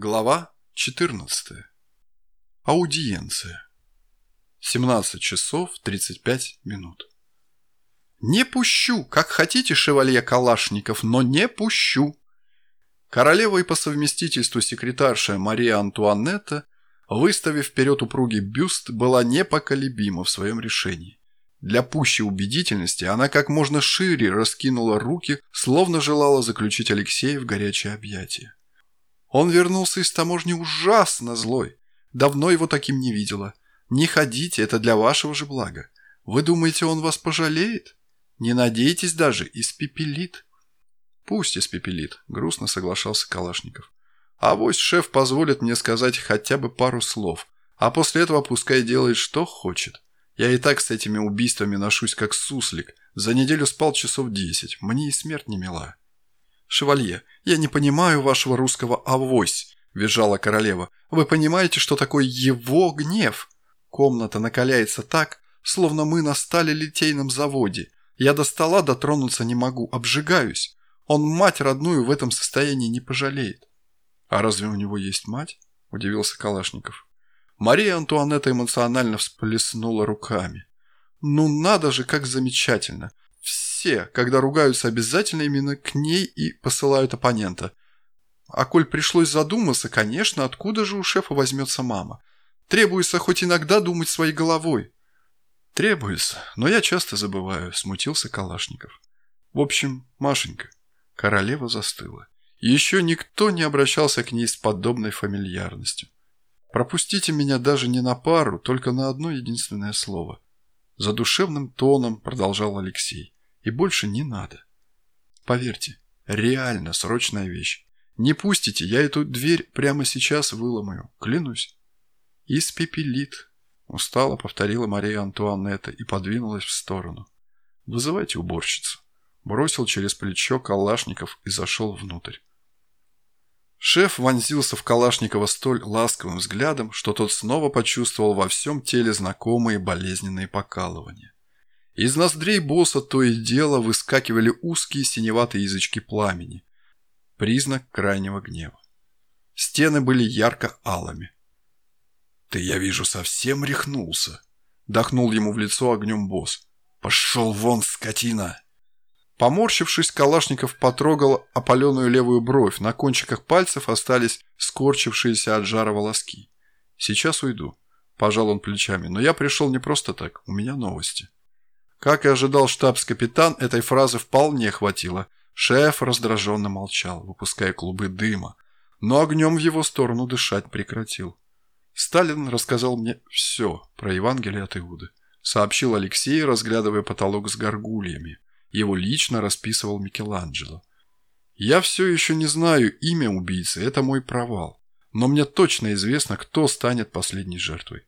Глава 14. Аудиенция. 17 часов 35 минут. «Не пущу, как хотите, шевалье Калашников, но не пущу!» Королева и по совместительству секретарша Мария Антуанетта, выставив вперед упругий бюст, была непоколебима в своем решении. Для пущей убедительности она как можно шире раскинула руки, словно желала заключить Алексея в горячее объятие. Он вернулся из таможни ужасно злой. Давно его таким не видела. Не ходите, это для вашего же блага. Вы думаете, он вас пожалеет? Не надейтесь даже, испепелит. Пусть испепелит, грустно соглашался Калашников. А вось шеф позволит мне сказать хотя бы пару слов, а после этого пускай делает что хочет. Я и так с этими убийствами ношусь как суслик. За неделю спал часов десять, мне и смерть не мила. «Шевалье, я не понимаю вашего русского «авось», – визжала королева. «Вы понимаете, что такое его гнев? Комната накаляется так, словно мы на стали-литейном заводе. Я до стола дотронуться не могу, обжигаюсь. Он мать родную в этом состоянии не пожалеет». «А разве у него есть мать?» – удивился Калашников. Мария Антуанетта эмоционально всплеснула руками. «Ну надо же, как замечательно! Все, когда ругаются обязательно именно к ней и посылают оппонента. А коль пришлось задуматься, конечно, откуда же у шефа возьмется мама? Требуется хоть иногда думать своей головой. Требуется, но я часто забываю, смутился Калашников. В общем, Машенька, королева застыла. Еще никто не обращался к ней с подобной фамильярностью. Пропустите меня даже не на пару, только на одно единственное слово. Задушевным тоном продолжал Алексей. И больше не надо. Поверьте, реально срочная вещь. Не пустите, я эту дверь прямо сейчас выломаю, клянусь. Испепелит. Устало повторила Мария Антуанетта и подвинулась в сторону. «Вызывайте уборщицу». Бросил через плечо Калашников и зашел внутрь. Шеф вонзился в Калашникова столь ласковым взглядом, что тот снова почувствовал во всем теле знакомые болезненные покалывания. Из ноздрей босса то и дело выскакивали узкие синеватые язычки пламени. Признак крайнего гнева. Стены были ярко-алыми. «Ты, я вижу, совсем рехнулся!» Дохнул ему в лицо огнем босс. «Пошел вон, скотина!» Поморщившись, Калашников потрогал опаленную левую бровь. На кончиках пальцев остались скорчившиеся от жара волоски. «Сейчас уйду», – пожал он плечами. «Но я пришел не просто так. У меня новости». Как и ожидал штабс-капитан, этой фразы вполне хватило. Шеф раздраженно молчал, выпуская клубы дыма, но огнем в его сторону дышать прекратил. Сталин рассказал мне все про Евангелие от Иуды. Сообщил Алексей, разглядывая потолок с горгульями. Его лично расписывал Микеланджело. Я все еще не знаю имя убийцы, это мой провал. Но мне точно известно, кто станет последней жертвой.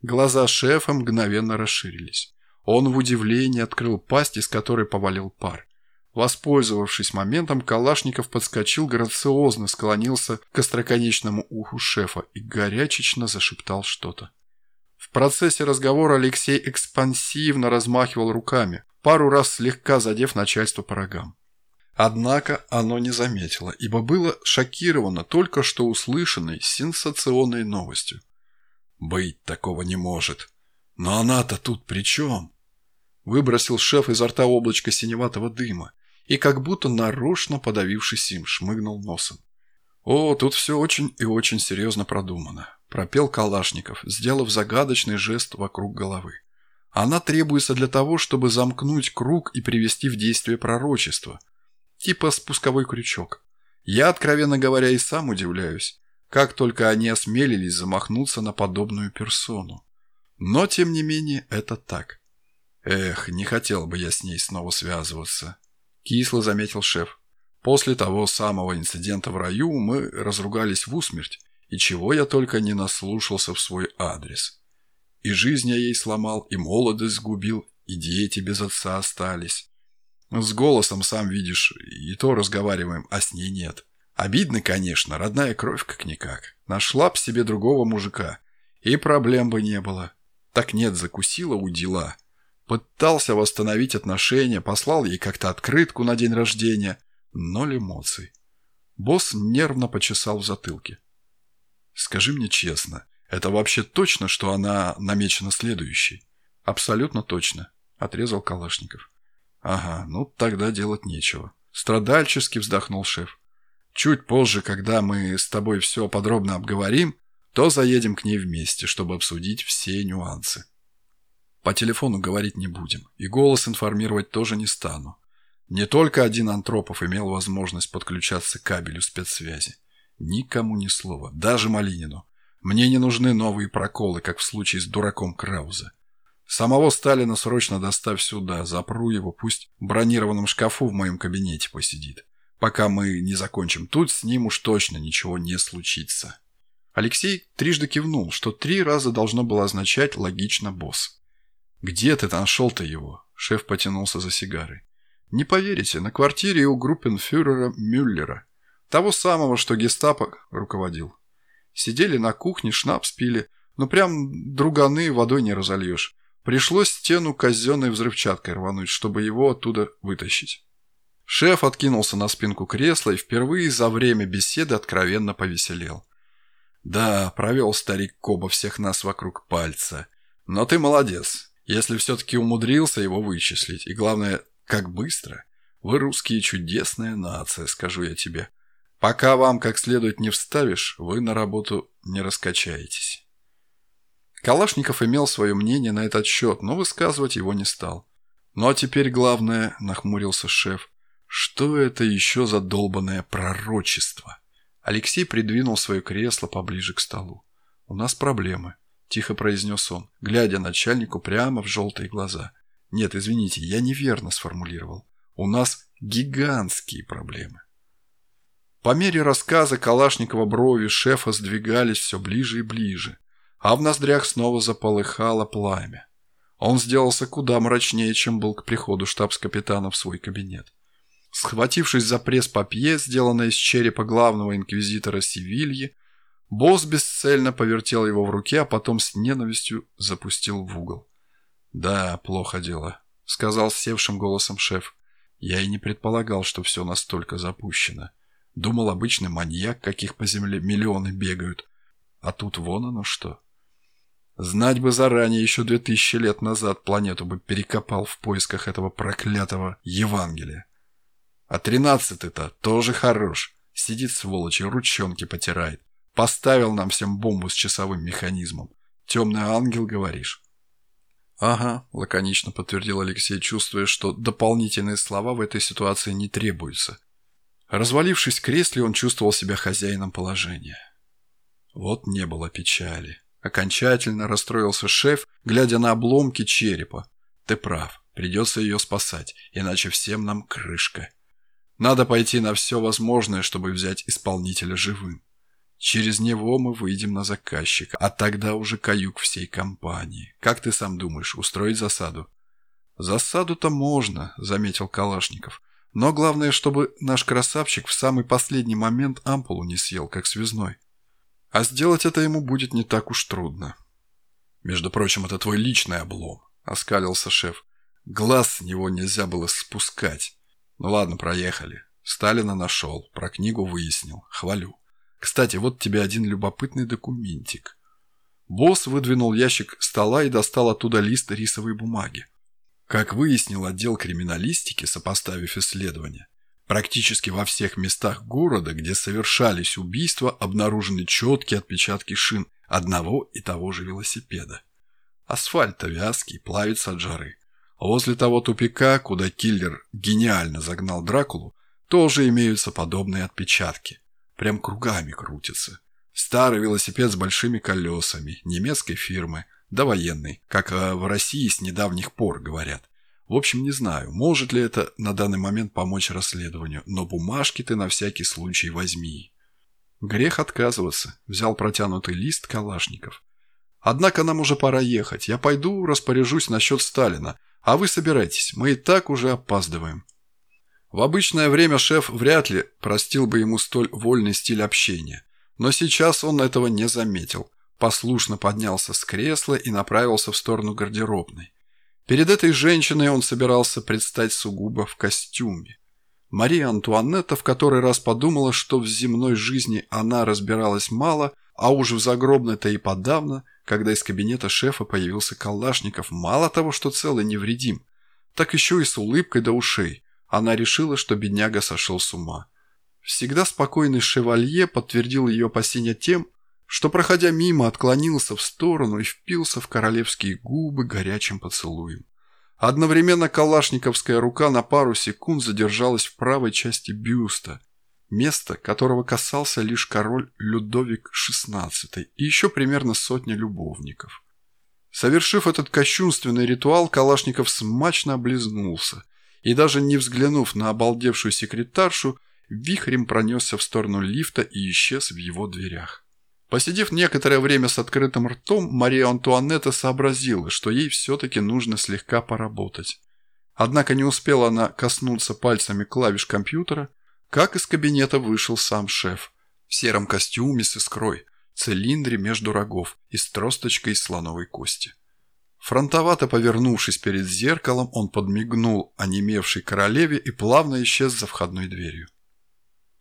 Глаза шефа мгновенно расширились. Он в удивлении открыл пасть, из которой повалил пар. Воспользовавшись моментом, Калашников подскочил грациозно, склонился к остроконечному уху шефа и горячечно зашептал что-то. В процессе разговора Алексей экспансивно размахивал руками, пару раз слегка задев начальство по рогам. Однако оно не заметило, ибо было шокировано только что услышанной сенсационной новостью. «Быть такого не может», «Но она-то тут при чем?» Выбросил шеф изо рта облачко синеватого дыма и, как будто нарочно подавившись им, шмыгнул носом. «О, тут все очень и очень серьезно продумано», – пропел Калашников, сделав загадочный жест вокруг головы. «Она требуется для того, чтобы замкнуть круг и привести в действие пророчество. Типа спусковой крючок. Я, откровенно говоря, и сам удивляюсь, как только они осмелились замахнуться на подобную персону. Но, тем не менее, это так. Эх, не хотел бы я с ней снова связываться. Кисло заметил шеф. После того самого инцидента в раю мы разругались в усмерть, и чего я только не наслушался в свой адрес. И жизнь я ей сломал, и молодость сгубил, и дети без отца остались. С голосом, сам видишь, и то разговариваем, а с ней нет. Обидно, конечно, родная кровь как-никак. Нашла б себе другого мужика, и проблем бы не было. Так нет, закусила у дела. Пытался восстановить отношения, послал ей как-то открытку на день рождения. Ноль эмоций. Босс нервно почесал в затылке. Скажи мне честно, это вообще точно, что она намечена следующей? Абсолютно точно, отрезал Калашников. Ага, ну тогда делать нечего. Страдальчески вздохнул шеф. Чуть позже, когда мы с тобой все подробно обговорим, то заедем к ней вместе, чтобы обсудить все нюансы. По телефону говорить не будем, и голос информировать тоже не стану. Не только один Антропов имел возможность подключаться к кабелю спецсвязи. Никому ни слова, даже Малинину. Мне не нужны новые проколы, как в случае с дураком Крауза. Самого Сталина срочно доставь сюда, запру его, пусть в бронированном шкафу в моем кабинете посидит. Пока мы не закончим тут, с ним уж точно ничего не случится. Алексей трижды кивнул, что три раза должно было означать «логично, босс». «Где ты нашел-то его?» Шеф потянулся за сигарой. «Не поверите, на квартире у группенфюрера Мюллера. Того самого, что гестапо руководил. Сидели на кухне, шнапс пили. Ну прям друганы водой не разольешь. Пришлось стену казенной взрывчаткой рвануть, чтобы его оттуда вытащить». Шеф откинулся на спинку кресла и впервые за время беседы откровенно повеселел. «Да, провел старик Коба всех нас вокруг пальца. Но ты молодец, если все-таки умудрился его вычислить. И главное, как быстро. Вы русские чудесная нация, скажу я тебе. Пока вам как следует не вставишь, вы на работу не раскачаетесь». Калашников имел свое мнение на этот счет, но высказывать его не стал. «Ну а теперь главное», — нахмурился шеф, — «что это еще за долбанное пророчество?» Алексей придвинул свое кресло поближе к столу. «У нас проблемы», – тихо произнес он, глядя начальнику прямо в желтые глаза. «Нет, извините, я неверно сформулировал. У нас гигантские проблемы». По мере рассказа Калашникова брови шефа сдвигались все ближе и ближе, а в ноздрях снова заполыхало пламя. Он сделался куда мрачнее, чем был к приходу штабс-капитана в свой кабинет. Схватившись за пресс-папье, сделанное из черепа главного инквизитора Севильи, босс бесцельно повертел его в руке, а потом с ненавистью запустил в угол. «Да, плохо дело», — сказал севшим голосом шеф. «Я и не предполагал, что все настолько запущено. Думал, обычный маньяк, каких по земле миллионы бегают. А тут вон оно что». Знать бы заранее, еще две тысячи лет назад планету бы перекопал в поисках этого проклятого Евангелия. А тринадцатый-то тоже хорош. Сидит сволочь и ручонки потирает. Поставил нам всем бомбу с часовым механизмом. Темный ангел, говоришь? Ага, лаконично подтвердил Алексей, чувствуя, что дополнительные слова в этой ситуации не требуются. Развалившись в кресле, он чувствовал себя хозяином положения. Вот не было печали. Окончательно расстроился шеф, глядя на обломки черепа. Ты прав, придется ее спасать, иначе всем нам крышка. Надо пойти на все возможное, чтобы взять исполнителя живым. Через него мы выйдем на заказчика, а тогда уже каюк всей компании. Как ты сам думаешь, устроить засаду? Засаду-то можно, заметил Калашников. Но главное, чтобы наш красавчик в самый последний момент ампулу не съел, как связной. А сделать это ему будет не так уж трудно. Между прочим, это твой личный облом, оскалился шеф. Глаз с него нельзя было спускать. Ну ладно, проехали. Сталина нашел, про книгу выяснил. Хвалю. Кстати, вот тебе один любопытный документик. Босс выдвинул ящик стола и достал оттуда лист рисовой бумаги. Как выяснил отдел криминалистики, сопоставив исследования, практически во всех местах города, где совершались убийства, обнаружены четкие отпечатки шин одного и того же велосипеда. Асфальт вязкий, плавится от жары. Возле того тупика, куда киллер гениально загнал Дракулу, тоже имеются подобные отпечатки. Прям кругами крутятся. Старый велосипед с большими колесами, немецкой фирмы, да военный, как э, в России с недавних пор говорят. В общем, не знаю, может ли это на данный момент помочь расследованию, но бумажки ты на всякий случай возьми. Грех отказываться, взял протянутый лист Калашников. Однако нам уже пора ехать, я пойду распоряжусь насчет Сталина, а вы собирайтесь, мы и так уже опаздываем. В обычное время шеф вряд ли простил бы ему столь вольный стиль общения. Но сейчас он этого не заметил. Послушно поднялся с кресла и направился в сторону гардеробной. Перед этой женщиной он собирался предстать сугубо в костюме. Мария Антуанетта в который раз подумала, что в земной жизни она разбиралась мало, А уж в загробной-то и подавно, когда из кабинета шефа появился Калашников, мало того, что целый невредим, так еще и с улыбкой до ушей. Она решила, что бедняга сошел с ума. Всегда спокойный шевалье подтвердил ее опасения тем, что, проходя мимо, отклонился в сторону и впился в королевские губы горячим поцелуем. Одновременно калашниковская рука на пару секунд задержалась в правой части бюста, место которого касался лишь король Людовик XVI и еще примерно сотня любовников. Совершив этот кощунственный ритуал, Калашников смачно облизнулся и даже не взглянув на обалдевшую секретаршу, вихрем пронесся в сторону лифта и исчез в его дверях. Посидев некоторое время с открытым ртом, Мария Антуанетта сообразила, что ей все-таки нужно слегка поработать. Однако не успела она коснуться пальцами клавиш компьютера, как из кабинета вышел сам шеф в сером костюме с искрой, цилиндре между рогов и с тросточкой из слоновой кости. Фронтовато повернувшись перед зеркалом, он подмигнул онемевшей королеве и плавно исчез за входной дверью.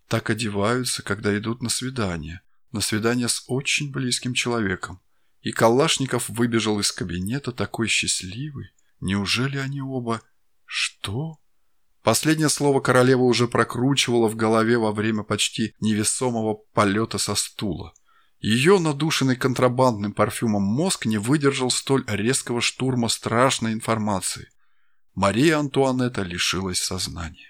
Так одеваются, когда идут на свидание. На свидание с очень близким человеком. И Калашников выбежал из кабинета такой счастливый. Неужели они оба... Что? Последнее слово королева уже прокручивала в голове во время почти невесомого полета со стула. Ее надушенный контрабандным парфюмом мозг не выдержал столь резкого штурма страшной информации. Мария Антуанетта лишилась сознания.